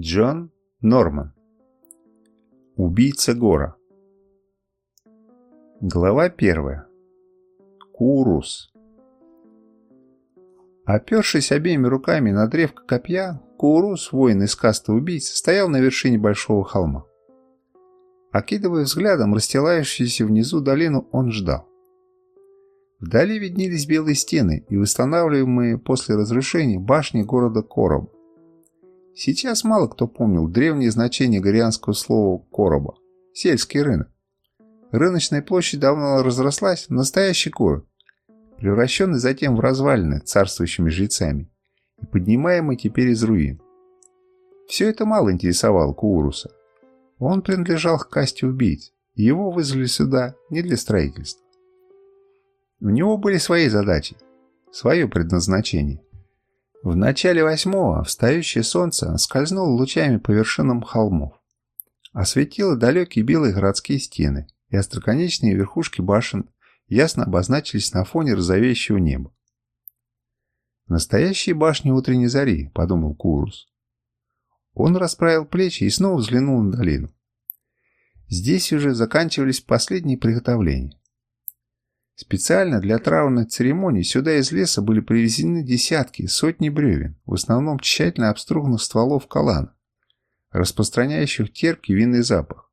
Джон Норман. Убийца Гора. Глава первая. Курус. Опершись обеими руками на древко копья, Курус, воин из касты убийц, стоял на вершине большого холма. Окидывая взглядом расстилающуюся внизу долину, он ждал. Вдали виднелись белые стены и восстанавливаемые после разрушения башни города Короб. Сейчас мало кто помнил древнее значение горианского слова «короба» – сельский рынок. Рыночная площадь давно разрослась в настоящий город, превращенный затем в развалины царствующими жрецами и поднимаемый теперь из руин. Все это мало интересовало Кууруса. Он принадлежал к касте убийц, и его вызвали сюда не для строительства. У него были свои задачи, свое предназначение. В начале восьмого встающее солнце скользнуло лучами по вершинам холмов, осветило далекие белые городские стены, и остроконечные верхушки башен ясно обозначились на фоне розовеющего неба. «Настоящие башни утренней зари», — подумал Курус. Он расправил плечи и снова взглянул на долину. Здесь уже заканчивались последние приготовления. Специально для траурной церемонии сюда из леса были привезены десятки, сотни бревен, в основном тщательно обструганных стволов калана, распространяющих терпкий винный запах.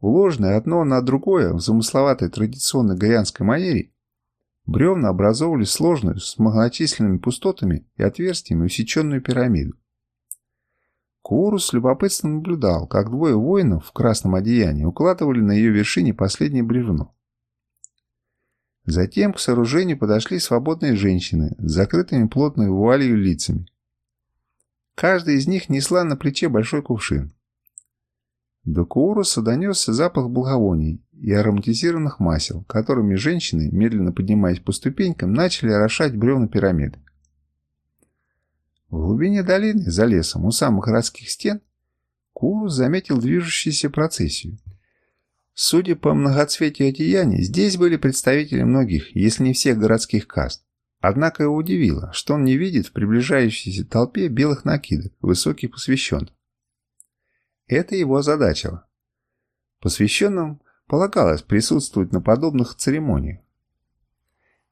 Уложенные одно на другое в замысловатой традиционной горианской манере, бревна образовывали сложную с многочисленными пустотами и отверстиями усеченную пирамиду. Курус с любопытством наблюдал, как двое воинов в красном одеянии укладывали на ее вершине последнее бревно. Затем к сооружению подошли свободные женщины с закрытыми плотной вуалью лицами. Каждая из них несла на плече большой кувшин. До Кууруса донесся запах благовоний и ароматизированных масел, которыми женщины, медленно поднимаясь по ступенькам, начали орошать бревна пирамиды. В глубине долины, за лесом, у самых городских стен, Курус заметил движущуюся процессию – Судя по многоцветию одеяний, здесь были представители многих, если не всех городских каст. Однако его удивило, что он не видит в приближающейся толпе белых накидок, высоких посвященных. Это его озадачило. Посвященным полагалось присутствовать на подобных церемониях.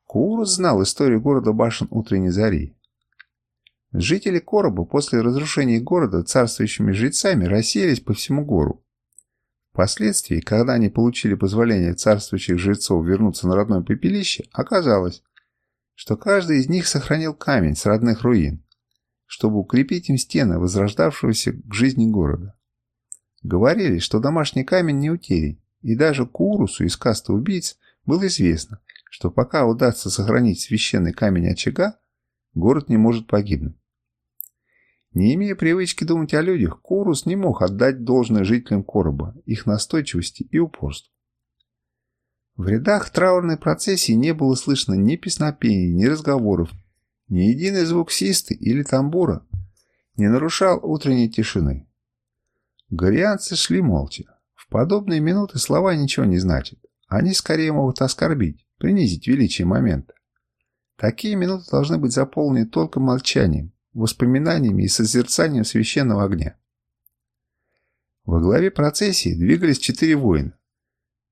Курус знал историю города башен утренней зари. Жители Короба после разрушения города царствующими жрецами рассеялись по всему гору, Впоследствии, когда они получили позволение царствующих жрецов вернуться на родное пепелище, оказалось, что каждый из них сохранил камень с родных руин, чтобы укрепить им стены возрождавшегося к жизни города. Говорили, что домашний камень не утерян, и даже Курусу из каста убийц было известно, что пока удастся сохранить священный камень очага, город не может погибнуть. Не имея привычки думать о людях, Курус не мог отдать должное жителям Короба, их настойчивости и упорству. В рядах траурной процессии не было слышно ни песнопений, ни разговоров, ни единый звук систы или тамбура не нарушал утренней тишины. Горианцы шли молча. В подобные минуты слова ничего не значат. Они скорее могут оскорбить, принизить величие момента. Такие минуты должны быть заполнены только молчанием, воспоминаниями и созерцанием священного огня. Во главе процессии двигались четыре воина,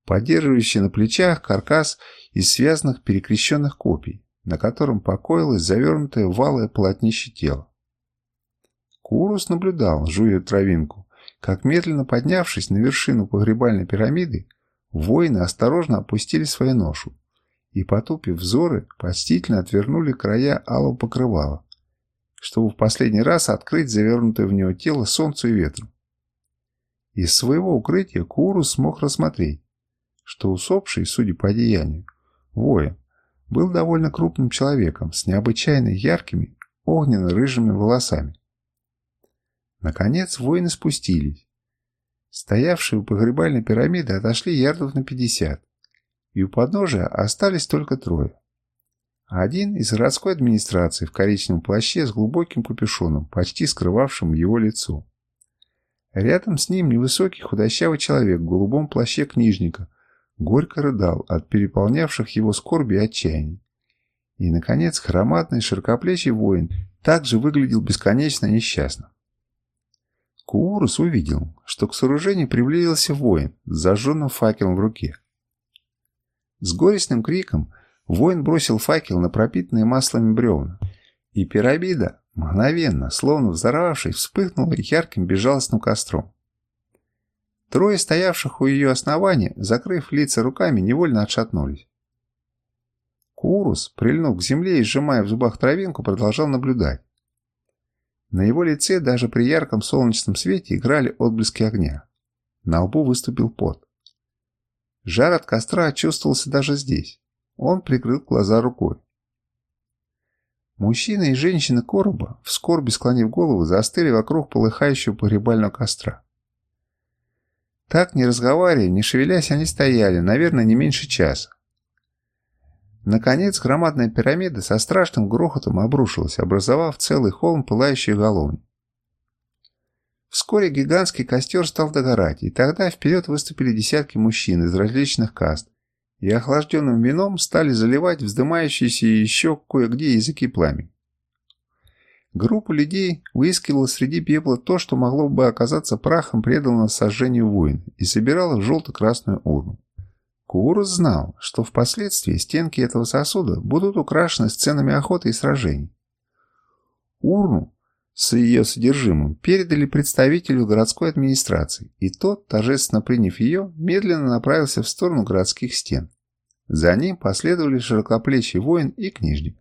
поддерживающие на плечах каркас из связанных перекрещенных копий, на котором покоилось завернутое валое полотнище тело. Курус наблюдал, жуя травинку, как медленно поднявшись на вершину погребальной пирамиды, воины осторожно опустили свою ношу и, потупив взоры, почтительно отвернули края алого покрывала, чтобы в последний раз открыть завернутое в него тело солнцу и ветру. Из своего укрытия Курус смог рассмотреть, что усопший, судя по одеянию, воин, был довольно крупным человеком с необычайно яркими огненно-рыжими волосами. Наконец воины спустились. Стоявшие у погребальной пирамиды отошли ярдов на пятьдесят, и у подножия остались только трое. Один из городской администрации в коричневом плаще с глубоким капюшоном, почти скрывавшим его лицо. Рядом с ним невысокий худощавый человек в голубом плаще книжника горько рыдал от переполнявших его скорби и отчаяния. И, наконец, хроматный широкоплечий воин также выглядел бесконечно несчастным. Куурус увидел, что к сооружению приблизился воин с зажженным факелом в руке. С горестным криком воин бросил факел на пропитанные маслами бревна, и пирамида, мгновенно, словно взорвавшись, вспыхнула ярким безжалостным костром. Трое стоявших у ее основания, закрыв лица руками, невольно отшатнулись. Курус, прильнув к земле и сжимая в зубах травинку, продолжал наблюдать. На его лице даже при ярком солнечном свете играли отблески огня. На лбу выступил пот. Жар от костра чувствовался даже здесь. Он прикрыл глаза рукой. Мужчины и женщины короба, в скорби склонив голову, застыли вокруг полыхающего погребального костра. Так, не разговаривая, не шевелясь, они стояли, наверное, не меньше часа. Наконец, громадная пирамида со страшным грохотом обрушилась, образовав целый холм пылающих головни. Вскоре гигантский костер стал догорать, и тогда вперед выступили десятки мужчин из различных каст, и охлажденным вином стали заливать вздымающиеся еще кое-где языки пламени. Группа людей выискивала среди пепла то, что могло бы оказаться прахом преданного сожжению воина, и собирала в желто-красную урну. Курус знал, что впоследствии стенки этого сосуда будут украшены сценами охоты и сражений. Урну с ее содержимым передали представителю городской администрации, и тот, торжественно приняв ее, медленно направился в сторону городских стен. За ним последовали широкоплечий воин и книжник.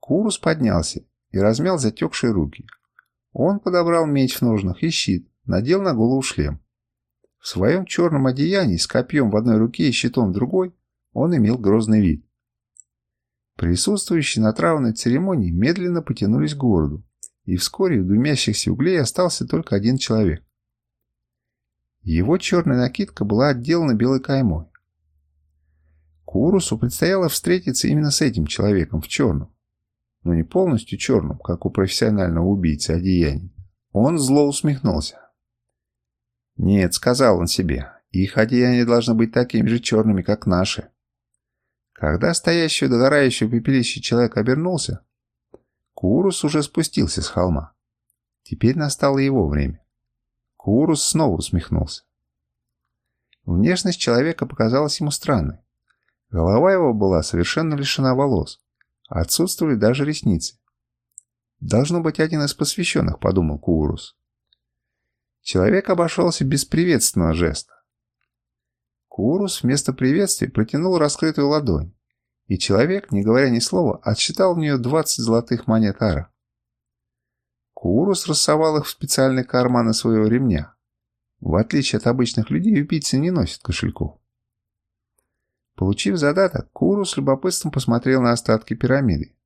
Курус поднялся и размял затекшие руки. Он подобрал меч в ножнах и щит, надел на голову шлем. В своем черном одеянии с копьем в одной руке и щитом в другой он имел грозный вид. Присутствующие на травной церемонии медленно потянулись к городу, и вскоре в дымящихся углей остался только один человек. Его черная накидка была отделана белой каймой. Курусу предстояло встретиться именно с этим человеком в черном, но не полностью черном, как у профессионального убийцы одеяний. Он зло усмехнулся. Нет, сказал он себе, их одеяния должны быть такими же черными, как наши. Когда стоящий догорающий пепелище человек обернулся, Курус уже спустился с холма. Теперь настало его время. Курус снова усмехнулся. Внешность человека показалась ему странной. Голова его была совершенно лишена волос. Отсутствовали даже ресницы. «Должно быть один из посвященных», — подумал Курус. Человек обошелся без приветственного жеста. Курус вместо приветствия протянул раскрытую ладонь, и человек, не говоря ни слова, отсчитал в нее 20 золотых монет ара. Курус рассовал их в специальные карманы своего ремня. В отличие от обычных людей, убийцы не носят кошельков. Получив задаток, Курус с любопытством посмотрел на остатки пирамиды.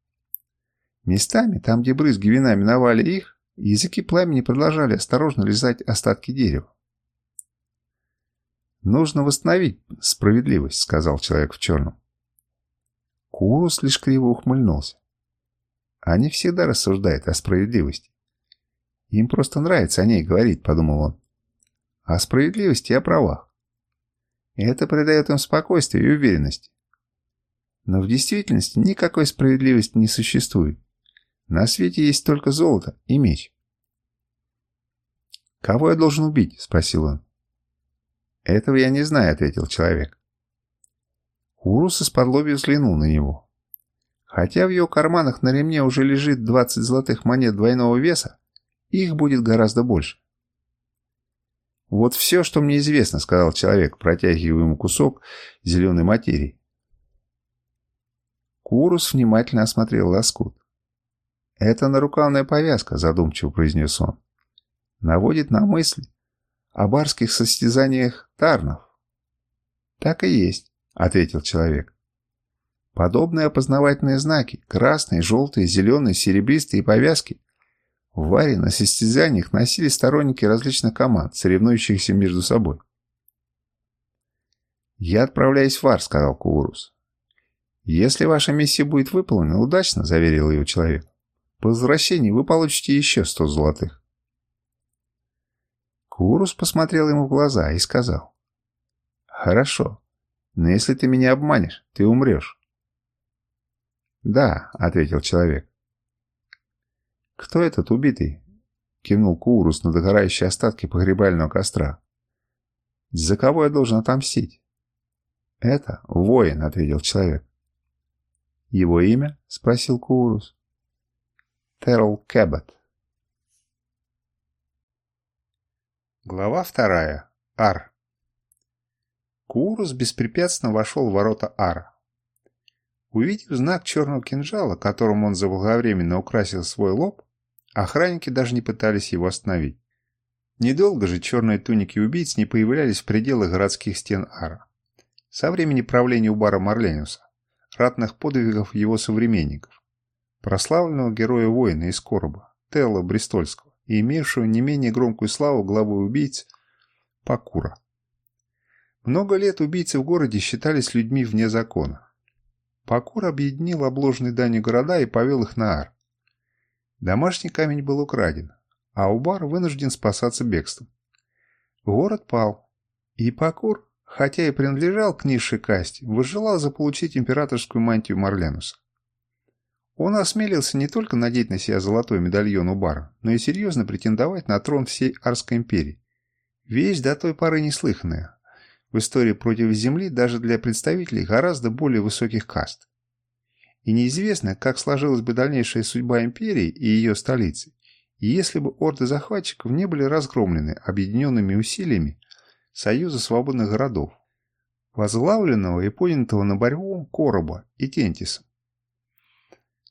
Местами, там, где брызги вина миновали их, Языки пламени продолжали осторожно лизать остатки дерева. «Нужно восстановить справедливость», — сказал человек в черном. Курус лишь криво ухмыльнулся. «Они всегда рассуждают о справедливости. Им просто нравится о ней говорить», — подумал он. «О справедливости и о правах. Это придает им спокойствие и уверенность. Но в действительности никакой справедливости не существует. На свете есть только золото и меч. «Кого я должен убить?» – спросил он. «Этого я не знаю», – ответил человек. Урус из-под взглянул на него. Хотя в его карманах на ремне уже лежит 20 золотых монет двойного веса, их будет гораздо больше. «Вот все, что мне известно», — сказал человек, протягивая ему кусок зеленой материи. Курус внимательно осмотрел лоскут. «Это нарукавная повязка», — задумчиво произнес он. «Наводит на мысль о барских состязаниях тарнов». «Так и есть», — ответил человек. Подобные опознавательные знаки — красные, желтые, зеленые, серебристые повязки — в Варе на состязаниях носили сторонники различных команд, соревнующихся между собой. «Я отправляюсь в Вар», — сказал Курус. «Если ваша миссия будет выполнена удачно», — заверил его человек, по возвращении вы получите еще сто золотых. Курус посмотрел ему в глаза и сказал. «Хорошо, но если ты меня обманешь, ты умрешь». «Да», — ответил человек. «Кто этот убитый? кивнул Курус на догорающие остатки погребального костра. «За кого я должен отомстить?» «Это воин», — ответил человек. «Его имя?» — спросил Курус. «Терл Кэббет». Глава вторая. Ар. Курус беспрепятственно вошел в ворота Ара. Увидев знак черного кинжала, которым он заблаговременно украсил свой лоб, охранники даже не пытались его остановить. Недолго же черные туники убийц не появлялись в пределах городских стен Ара. Со времени правления Убара Марлениуса, ратных подвигов его современников, прославленного героя-воина из Короба, Телла Бристольского и имевшего не менее громкую славу главы убийц Пакура. Много лет убийцы в городе считались людьми вне закона. Пакур объединил обложенные данью города и повел их на Ар. Домашний камень был украден, а Убар вынужден спасаться бегством. Город пал, и Пакур, хотя и принадлежал к низшей касте, возжелал заполучить императорскую мантию Марленуса. Он осмелился не только надеть на себя золотой медальон Убара, но и серьезно претендовать на трон всей Арской империи. Вещь до той поры неслыханная, в истории против Земли даже для представителей гораздо более высоких каст. И неизвестно, как сложилась бы дальнейшая судьба империи и ее столицы, если бы орды захватчиков не были разгромлены объединенными усилиями Союза свободных городов, возглавленного и поднятого на борьбу Короба и Тентисом.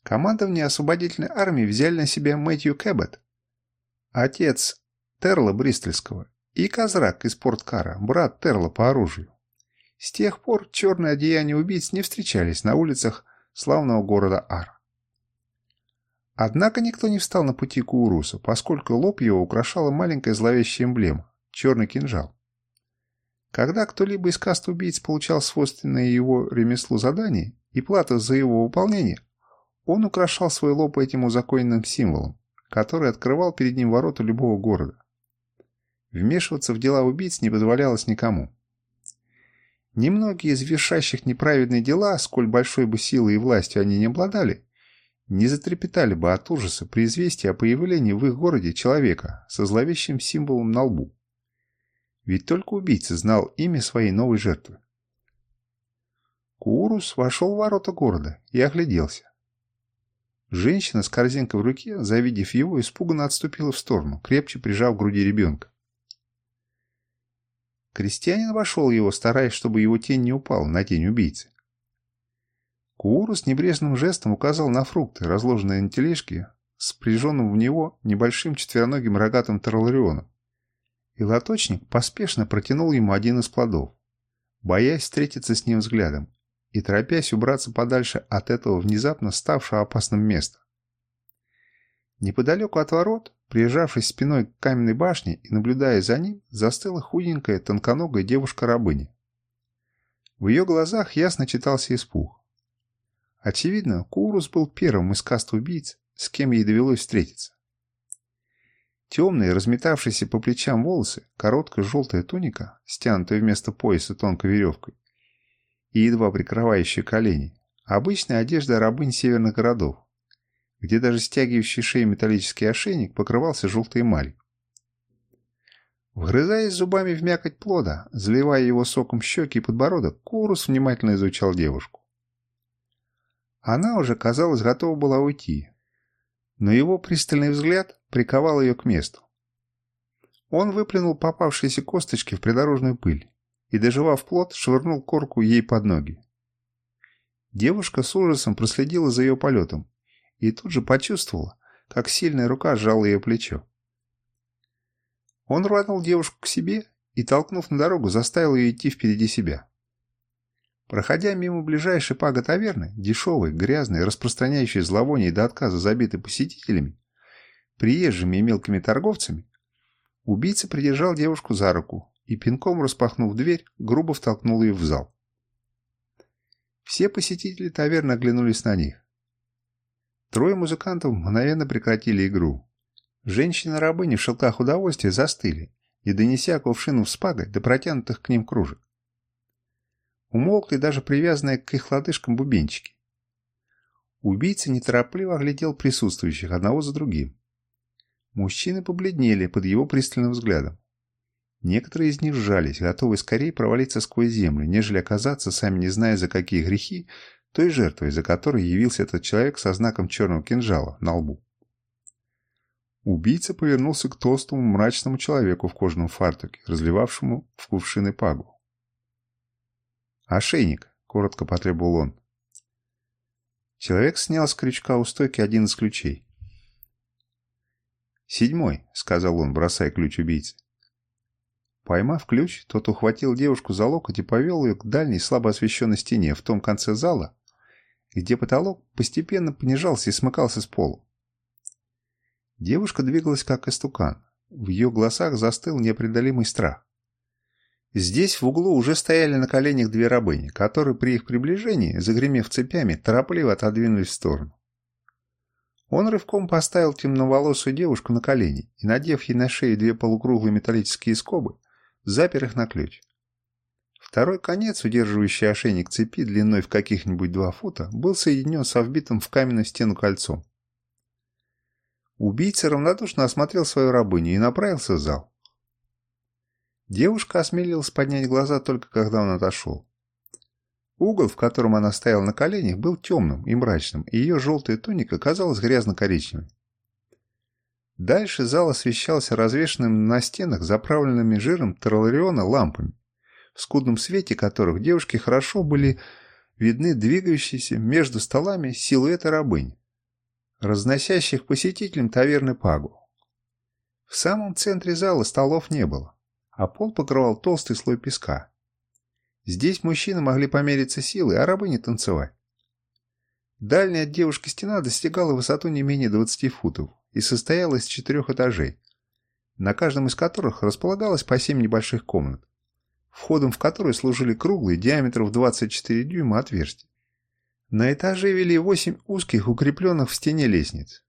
Командование освободительной армии взяли на себя Мэтью Кэббет, отец Терла Бристольского и Козрак из Порткара, брат Терла по оружию. С тех пор черные одеяния убийц не встречались на улицах славного города Ар. Однако никто не встал на пути Кууруса, поскольку лоб его украшала маленькая зловещая эмблема – черный кинжал. Когда кто-либо из каст убийц получал свойственное его ремеслу задание и плату за его выполнение, он украшал свой лоб этим узаконенным символом, который открывал перед ним ворота любого города. Вмешиваться в дела убийц не позволялось никому. Немногие из вершащих неправедные дела, сколь большой бы силой и властью они не обладали, не затрепетали бы от ужаса при известии о появлении в их городе человека со зловещим символом на лбу. Ведь только убийца знал имя своей новой жертвы. Курус вошел в ворота города и огляделся. Женщина с корзинкой в руке, завидев его, испуганно отступила в сторону, крепче прижав к груди ребенка. Крестьянин вошел его, стараясь, чтобы его тень не упала на тень убийцы. Кууру с небрежным жестом указал на фрукты, разложенные на тележке, с прижженным в него небольшим четвероногим рогатым тарларионом. И лоточник поспешно протянул ему один из плодов, боясь встретиться с ним взглядом и торопясь убраться подальше от этого внезапно ставшего опасным места. Неподалеку от ворот, прижавшись спиной к каменной башне и наблюдая за ним, застыла худенькая, тонконогая девушка-рабыня. В ее глазах ясно читался испуг. Очевидно, Курус был первым из каст убийц, с кем ей довелось встретиться. Темные, разметавшиеся по плечам волосы, короткая желтая туника, стянутая вместо пояса тонкой веревкой, и едва прикрывающая колени, обычная одежда рабынь северных городов, где даже стягивающий шею металлический ошейник покрывался желтой эмалью. Вгрызаясь зубами в мякоть плода, заливая его соком щеки и подбородок, Курус внимательно изучал девушку. Она уже, казалось, готова была уйти, но его пристальный взгляд приковал ее к месту. Он выплюнул попавшиеся косточки в придорожную пыль и, доживав плод, швырнул корку ей под ноги. Девушка с ужасом проследила за ее полетом и тут же почувствовала, как сильная рука сжала ее плечо. Он рванул девушку к себе и, толкнув на дорогу, заставил ее идти впереди себя. Проходя мимо ближайшей пага таверны, дешевой, грязной, распространяющей зловоние до отказа забитой посетителями, приезжими и мелкими торговцами, убийца придержал девушку за руку и, пинком распахнув дверь, грубо втолкнул ее в зал. Все посетители таверны оглянулись на них. Трое музыкантов мгновенно прекратили игру. Женщины-рабыни в шелках удовольствия застыли, не донеся кувшинов с пагой до протянутых к ним кружек. Умолкли даже привязанные к их лодыжкам бубенчики. Убийца неторопливо оглядел присутствующих одного за другим. Мужчины побледнели под его пристальным взглядом. Некоторые из них сжались, готовые скорее провалиться сквозь землю, нежели оказаться, сами не зная за какие грехи, той жертвой, за которой явился этот человек со знаком черного кинжала на лбу. Убийца повернулся к толстому мрачному человеку в кожаном фартуке, разливавшему в кувшины пагу. «Ошейник», — коротко потребовал он. Человек снял с крючка у стойки один из ключей. «Седьмой», — сказал он, бросая ключ убийце. Поймав ключ, тот ухватил девушку за локоть и повел ее к дальней слабо освещенной стене в том конце зала, где потолок постепенно понижался и смыкался с полу. Девушка двигалась как истукан. В ее глазах застыл непреодолимый страх. Здесь в углу уже стояли на коленях две рабыни, которые при их приближении, загремев цепями, торопливо отодвинулись в сторону. Он рывком поставил темноволосую девушку на колени и, надев ей на шею две полукруглые металлические скобы, запер их на ключ. Второй конец, удерживающий ошейник цепи длиной в каких-нибудь два фута, был соединен со вбитым в каменную стену кольцом. Убийца равнодушно осмотрел свою рабыню и направился в зал. Девушка осмелилась поднять глаза только когда он отошел. Угол, в котором она стояла на коленях, был темным и мрачным, и ее желтая туника казалась грязно-коричневой. Дальше зал освещался развешенными на стенах заправленными жиром троллариона лампами, в скудном свете которых девушки хорошо были видны двигающиеся между столами силуэты рабынь, разносящих посетителям таверны пагу. В самом центре зала столов не было, а пол покрывал толстый слой песка. Здесь мужчины могли помериться силой, а рабы не танцевать. Дальняя от девушки стена достигала высоту не менее 20 футов, и состояла из четырех этажей, на каждом из которых располагалось по семь небольших комнат, входом в которые служили круглые диаметром в 24 дюйма отверстия. На этаже вели восемь узких, укрепленных в стене лестниц.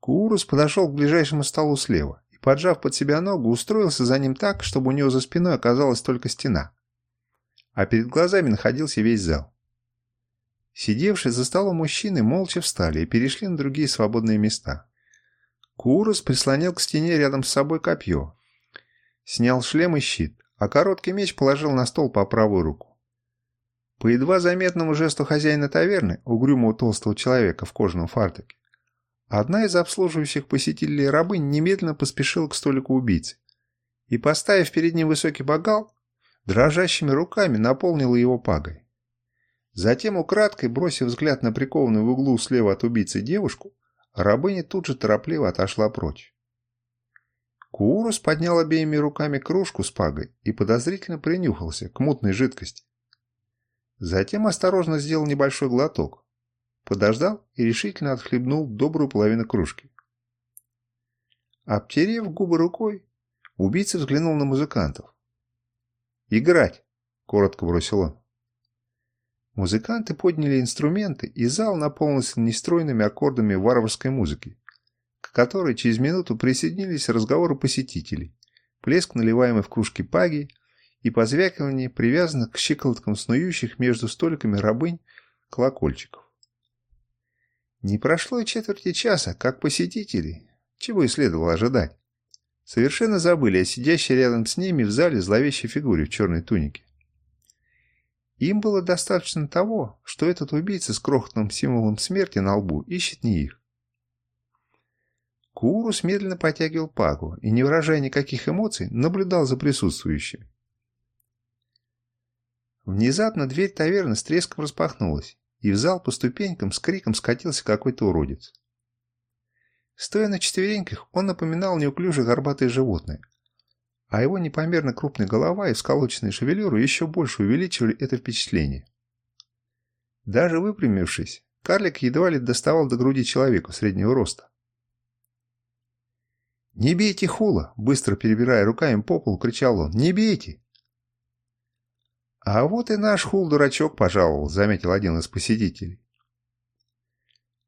Куурус подошел к ближайшему столу слева и, поджав под себя ногу, устроился за ним так, чтобы у него за спиной оказалась только стена. А перед глазами находился весь зал. Сидевшие за столом мужчины молча встали и перешли на другие свободные места. Курус прислонил к стене рядом с собой копье. Снял шлем и щит, а короткий меч положил на стол по правую руку. По едва заметному жесту хозяина таверны, угрюмого толстого человека в кожаном фартуке, одна из обслуживающих посетителей рабынь немедленно поспешила к столику убийцы и, поставив перед ним высокий бокал, дрожащими руками наполнила его пагой. Затем, украдкой бросив взгляд на прикованную в углу слева от убийцы девушку, Рабыня тут же торопливо отошла прочь. Куурус поднял обеими руками кружку с пагой и подозрительно принюхался к мутной жидкости. Затем осторожно сделал небольшой глоток, подождал и решительно отхлебнул добрую половину кружки. Обтерев губы рукой, убийца взглянул на музыкантов. «Играть!» — коротко бросил он. Музыканты подняли инструменты, и зал наполнился нестройными аккордами варварской музыки, к которой через минуту присоединились разговоры посетителей, плеск наливаемый в кружки паги и позвякивание привязанных к щиколоткам снующих между столиками рабынь колокольчиков. Не прошло и четверти часа, как посетители, чего и следовало ожидать, совершенно забыли о сидящей рядом с ними в зале зловещей фигуре в черной тунике. Им было достаточно того, что этот убийца с крохотным символом смерти на лбу ищет не их. Курус медленно потягивал пагу и, не выражая никаких эмоций, наблюдал за присутствующими. Внезапно дверь таверны с треском распахнулась, и в зал по ступенькам с криком скатился какой-то уродец. Стоя на четвереньках, он напоминал неуклюжее горбатое животное, а его непомерно крупная голова и сколоченные шевелюры еще больше увеличивали это впечатление. Даже выпрямившись, карлик едва ли доставал до груди человеку среднего роста. «Не бейте хула!» – быстро перебирая руками по полу, кричал он. «Не бейте!» «А вот и наш хул-дурачок пожаловал», – заметил один из посетителей.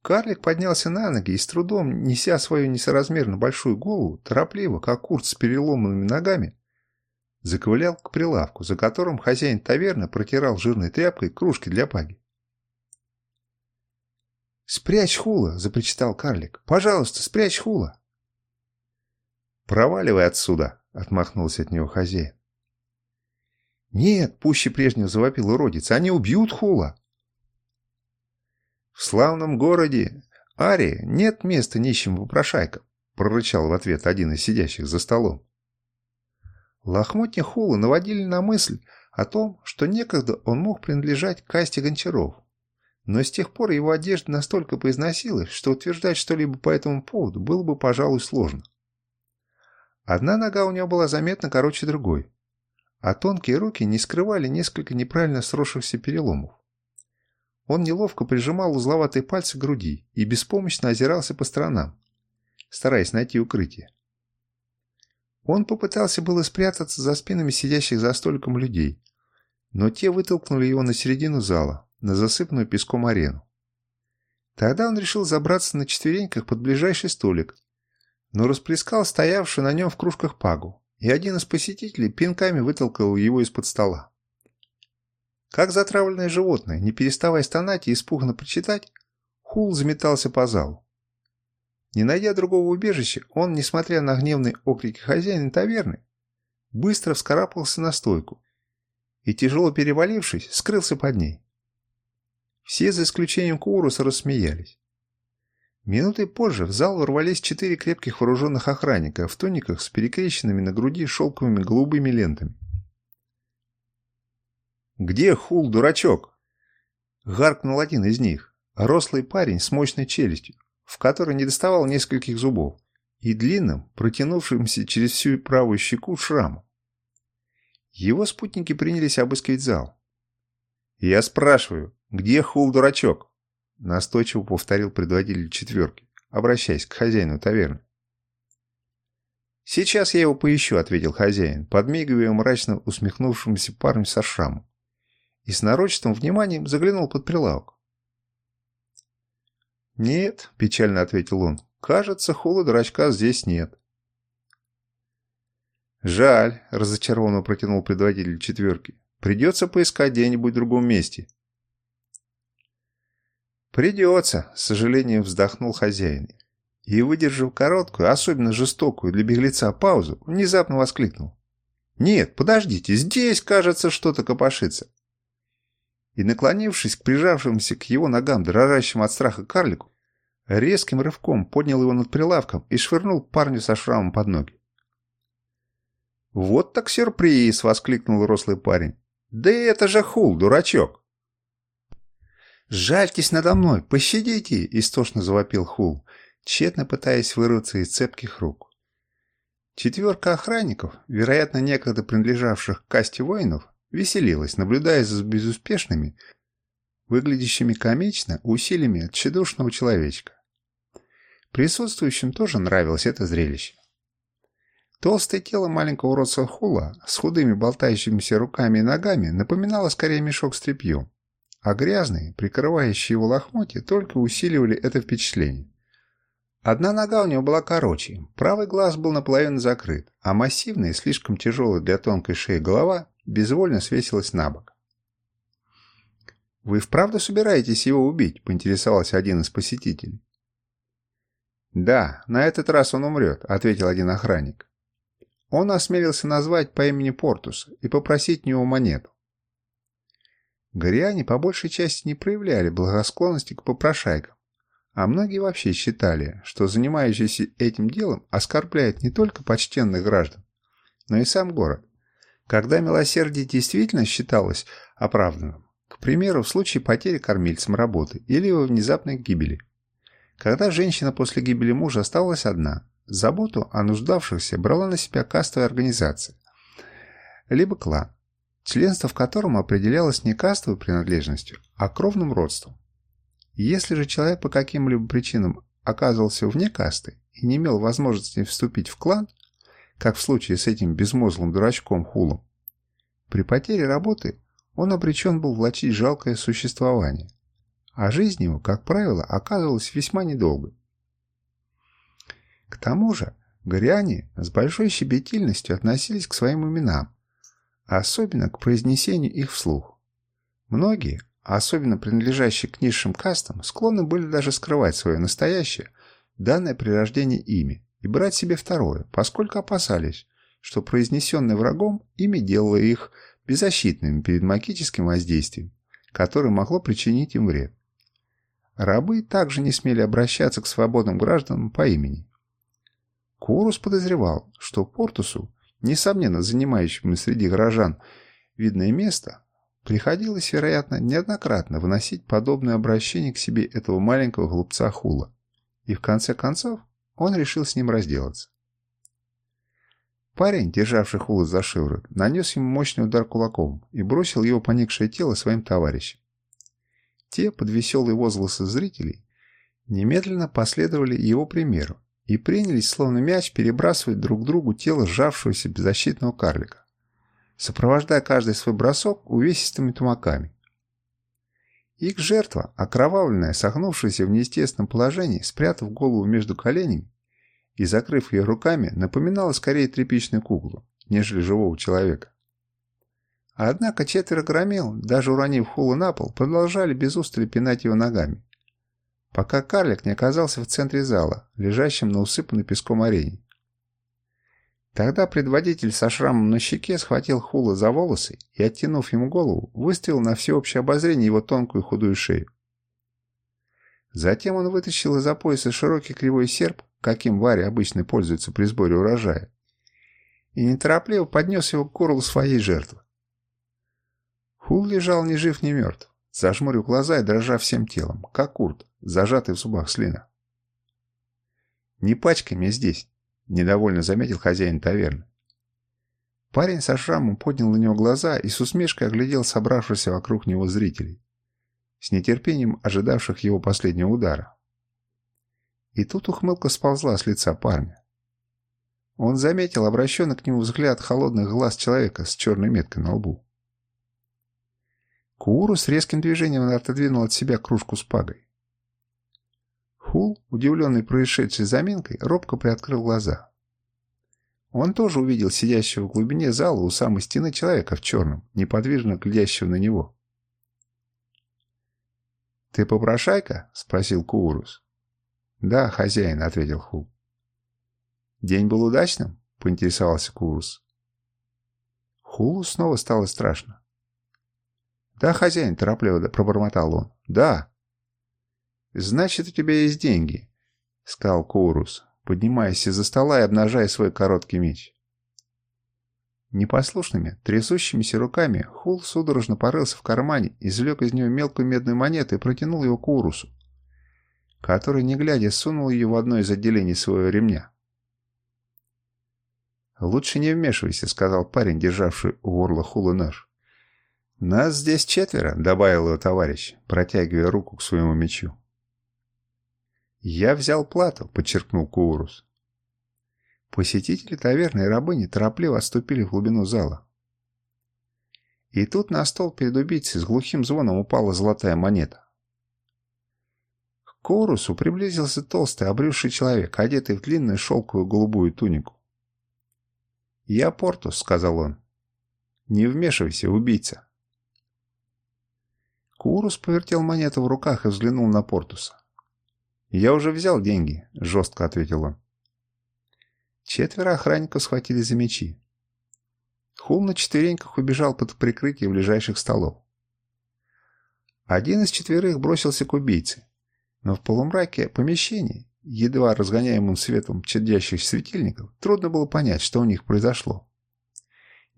Карлик поднялся на ноги и с трудом, неся свою несоразмерно большую голову, торопливо, как курт с переломанными ногами, заковылял к прилавку, за которым хозяин таверны протирал жирной тряпкой кружки для паги. «Спрячь хула!» – запричитал карлик. «Пожалуйста, спрячь хула!» «Проваливай отсюда!» — отмахнулся от него хозяин. «Нет!» — пуще прежнего завопил уродец. «Они убьют Хула!» «В славном городе Ари нет места нищим попрошайкам!» — прорычал в ответ один из сидящих за столом. Лохмотья Хула наводили на мысль о том, что некогда он мог принадлежать касте гончаров. Но с тех пор его одежда настолько поизносилась, что утверждать что-либо по этому поводу было бы, пожалуй, сложно. Одна нога у него была заметно короче другой, а тонкие руки не скрывали несколько неправильно сросшихся переломов. Он неловко прижимал узловатые пальцы к груди и беспомощно озирался по сторонам, стараясь найти укрытие. Он попытался было спрятаться за спинами сидящих за столиком людей, но те вытолкнули его на середину зала, на засыпанную песком арену. Тогда он решил забраться на четвереньках под ближайший столик, но расплескал стоявшую на нем в кружках пагу, и один из посетителей пинками вытолкал его из-под стола. Как затравленное животное, не переставая стонать и испуганно причитать, Хул заметался по залу. Не найдя другого убежища, он, несмотря на гневные окрики хозяина таверны, быстро вскарабкался на стойку и, тяжело перевалившись, скрылся под ней. Все, за исключением Куруса, рассмеялись. Минутой позже в зал ворвались четыре крепких вооруженных охранника в тониках с перекрещенными на груди шелковыми голубыми лентами. «Где Хул, дурачок?» Гаркнул один из них, рослый парень с мощной челюстью, в которой не доставал нескольких зубов, и длинным, протянувшимся через всю правую щеку шрамом. Его спутники принялись обыскивать зал. «Я спрашиваю, где Хул, дурачок?» Настойчиво повторил предводитель четверки, обращаясь к хозяину таверны. «Сейчас я его поищу», — ответил хозяин, подмигивая мрачно усмехнувшемуся парню со шрамом. И с нарочатым вниманием заглянул под прилавок. «Нет», — печально ответил он, — «кажется, хула дурачка здесь нет». «Жаль», — разочарованно протянул предводитель четверки. «Придется поискать где-нибудь в другом месте». «Придется», — с сожалением вздохнул хозяин. И, выдержав короткую, особенно жестокую для беглеца паузу, внезапно воскликнул. «Нет, подождите, здесь, кажется, что-то копошится и, наклонившись к прижавшемуся к его ногам дрожащему от страха карлику, резким рывком поднял его над прилавком и швырнул парню со шрамом под ноги. «Вот так сюрприз!» — воскликнул рослый парень. «Да это же хул, дурачок!» «Жальтесь надо мной, пощадите!» — истошно завопил хул, тщетно пытаясь вырваться из цепких рук. Четверка охранников, вероятно, некогда принадлежавших к касте воинов, веселилась, наблюдая за безуспешными, выглядящими комично, усилиями тщедушного человечка. Присутствующим тоже нравилось это зрелище. Толстое тело маленького уродца Хула с худыми болтающимися руками и ногами напоминало скорее мешок с тряпьем, а грязные, прикрывающие его лохмотья, только усиливали это впечатление. Одна нога у него была короче, правый глаз был наполовину закрыт, а массивная, слишком тяжелая для тонкой шеи голова безвольно свесилась на бок. «Вы вправду собираетесь его убить?» – поинтересовался один из посетителей. «Да, на этот раз он умрет», – ответил один охранник. Он осмелился назвать по имени Портус и попросить у него монету. Гориане по большей части не проявляли благосклонности к попрошайкам, а многие вообще считали, что занимающийся этим делом оскорбляет не только почтенных граждан, но и сам город когда милосердие действительно считалось оправданным. К примеру, в случае потери кормильцем работы или его внезапной гибели. Когда женщина после гибели мужа оставалась одна, заботу о нуждавшихся брала на себя кастовая организация, либо клан, членство в котором определялось не кастовой принадлежностью, а кровным родством. Если же человек по каким-либо причинам оказывался вне касты и не имел возможности вступить в клан – как в случае с этим безмозглым дурачком Хулом. При потере работы он обречен был влачить жалкое существование, а жизнь его, как правило, оказывалась весьма недолгой. К тому же, горяне с большой щебетильностью относились к своим именам, особенно к произнесению их вслух. Многие, особенно принадлежащие к низшим кастам, склонны были даже скрывать свое настоящее, данное при рождении имя, и брать себе второе, поскольку опасались, что произнесенное врагом ими делало их беззащитными перед магическим воздействием, которое могло причинить им вред. Рабы также не смели обращаться к свободным гражданам по имени. Курус подозревал, что Портусу, несомненно занимающему среди горожан видное место, приходилось, вероятно, неоднократно выносить подобное обращение к себе этого маленького глупца Хула. И в конце концов он решил с ним разделаться. Парень, державший Хула за шиворот, нанес ему мощный удар кулаком и бросил его поникшее тело своим товарищам. Те, под веселые возгласы зрителей, немедленно последовали его примеру и принялись, словно мяч, перебрасывать друг другу тело сжавшегося беззащитного карлика, сопровождая каждый свой бросок увесистыми тумаками. Их жертва, окровавленная, согнувшаяся в неестественном положении, спрятав голову между коленями и закрыв ее руками, напоминала скорее тряпичную куклу, нежели живого человека. Однако четверо громил, даже уронив Хулу на пол, продолжали без устали пинать его ногами, пока карлик не оказался в центре зала, лежащем на усыпанной песком арене. Тогда предводитель со шрамом на щеке схватил Хула за волосы и, оттянув ему голову, выставил на всеобщее обозрение его тонкую худую шею. Затем он вытащил из-за пояса широкий кривой серп, каким Варя обычно пользуется при сборе урожая, и неторопливо поднес его к горлу своей жертвы. Хул лежал ни жив, ни мертв, зажмурив глаза и дрожа всем телом, как курт, зажатый в зубах слина. «Не пачкай меня здесь», — недовольно заметил хозяин таверны. Парень со шрамом поднял на него глаза и с усмешкой оглядел собравшихся вокруг него зрителей, с нетерпением ожидавших его последнего удара. И тут ухмылка сползла с лица парня. Он заметил обращенный к нему взгляд холодных глаз человека с черной меткой на лбу. Кууру с резким движением отодвинул от себя кружку с пагой. Хул, удивленный происшедшей заминкой, робко приоткрыл глаза. Он тоже увидел сидящего в глубине зала у самой стены человека в черном, неподвижно глядящего на него. «Ты попрошайка?» — спросил Куурус. «Да, хозяин», — ответил Хул. «День был удачным?» — поинтересовался Куурус. Хулу снова стало страшно. «Да, хозяин», — торопливо пробормотал он. «Да». «Значит, у тебя есть деньги», — сказал Коурус, поднимаясь из-за стола и обнажая свой короткий меч. Непослушными, трясущимися руками Хул судорожно порылся в кармане, извлек из нее мелкую медную монету и протянул его Коурусу, который, не глядя, сунул ее в одно из отделений своего ремня. «Лучше не вмешивайся», — сказал парень, державший у горла Хула нож. «Нас здесь четверо», — добавил его товарищ, протягивая руку к своему мечу. «Я взял плату», — подчеркнул Куурус. Посетители таверны и рабыни торопливо отступили в глубину зала. И тут на стол перед убийцей с глухим звоном упала золотая монета. К Коурусу приблизился толстый, обрюзший человек, одетый в длинную шелковую голубую тунику. «Я Портус», — сказал он. «Не вмешивайся, убийца». Курус повертел монету в руках и взглянул на Портуса. «Я уже взял деньги», — жестко ответил он. Четверо охранников схватили за мечи. Хул на четвереньках убежал под прикрытие ближайших столов. Один из четверых бросился к убийце, но в полумраке помещения, едва разгоняемым светом чадящих светильников, трудно было понять, что у них произошло.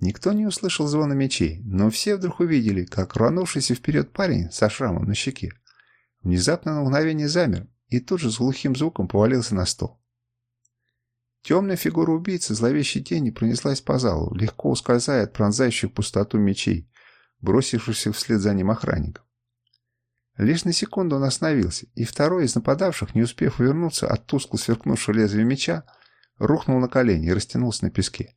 Никто не услышал звона мечей, но все вдруг увидели, как рванувшийся вперед парень со шрамом на щеке внезапно на мгновение замер и тут же с глухим звуком повалился на стол. Темная фигура убийцы зловещей тени пронеслась по залу, легко ускользая от пронзающих пустоту мечей, бросившихся вслед за ним охранников. Лишь на секунду он остановился, и второй из нападавших, не успев увернуться от тускло сверкнувшего лезвия меча, рухнул на колени и растянулся на песке.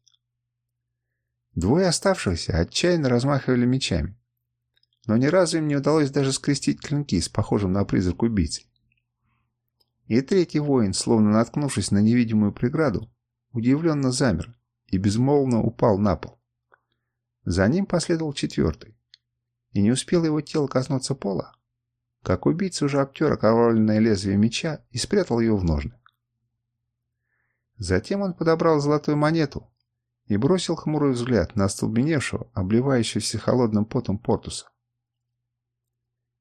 Двое оставшихся отчаянно размахивали мечами. Но ни разу им не удалось даже скрестить клинки с похожим на призрак убийцей. И третий воин, словно наткнувшись на невидимую преграду, удивленно замер и безмолвно упал на пол. За ним последовал четвертый. И не успел его тело коснуться пола, как убийца уже обтер окровавленное лезвие меча и спрятал его в ножны. Затем он подобрал золотую монету и бросил хмурый взгляд на остолбеневшего, обливающегося холодным потом Портуса.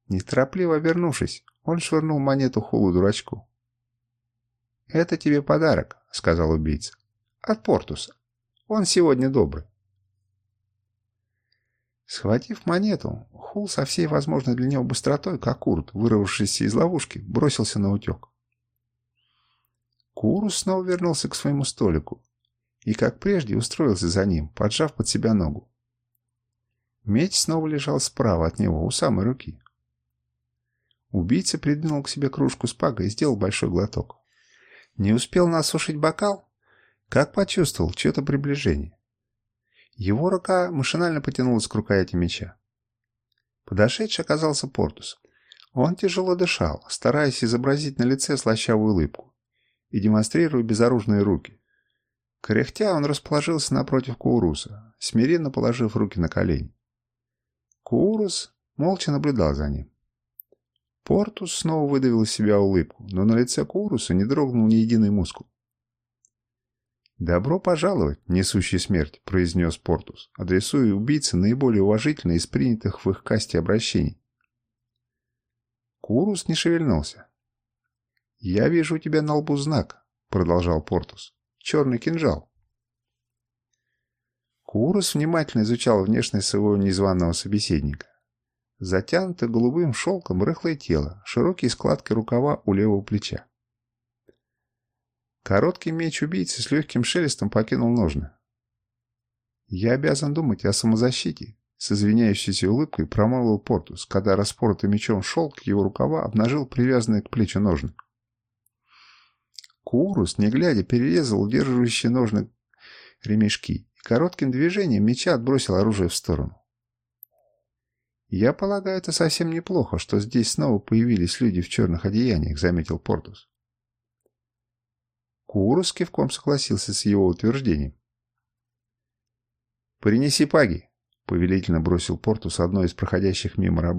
Неторопливо вернувшись, он швырнул монету Хулу дурачку. «Это тебе подарок», — сказал убийца. «От Портуса. Он сегодня добрый». Схватив монету, Хул со всей возможной для него быстротой, как урт, вырвавшийся из ловушки, бросился на утек. Курус снова вернулся к своему столику и, как прежде, устроился за ним, поджав под себя ногу. Меч снова лежал справа от него, у самой руки. Убийца придвинул к себе кружку с пагой и сделал большой глоток. Не успел насушить бокал, как почувствовал чье-то приближение. Его рука машинально потянулась к рукояти меча. Подошедший оказался Портус. Он тяжело дышал, стараясь изобразить на лице слащавую улыбку и демонстрируя безоружные руки. Кряхтя он расположился напротив Кууруса, смиренно положив руки на колени. Куурус молча наблюдал за ним. Портус снова выдавил из себя улыбку, но на лице Кууруса не дрогнул ни единый мускул. «Добро пожаловать, несущий смерть», — произнес Портус, адресуя убийце наиболее уважительно из принятых в их касте обращений. Курус не шевельнулся. «Я вижу у тебя на лбу знак», — продолжал Портус. «Черный кинжал». Курус внимательно изучал внешность своего незваного собеседника. Затянутое голубым шелком рыхлое тело, широкие складки рукава у левого плеча. Короткий меч убийцы с легким шелестом покинул ножны. «Я обязан думать о самозащите», — с извиняющейся улыбкой промолвил Портус, когда распоротый мечом шелк его рукава обнажил привязанные к плечу ножны. Курус, не глядя, перерезал удерживающие ножны ремешки и коротким движением меча отбросил оружие в сторону. «Я полагаю, это совсем неплохо, что здесь снова появились люди в черных одеяниях», — заметил Портус. Курус кивком согласился с его утверждением. «Принеси паги», — повелительно бросил Портус одной из проходящих мимо рабы.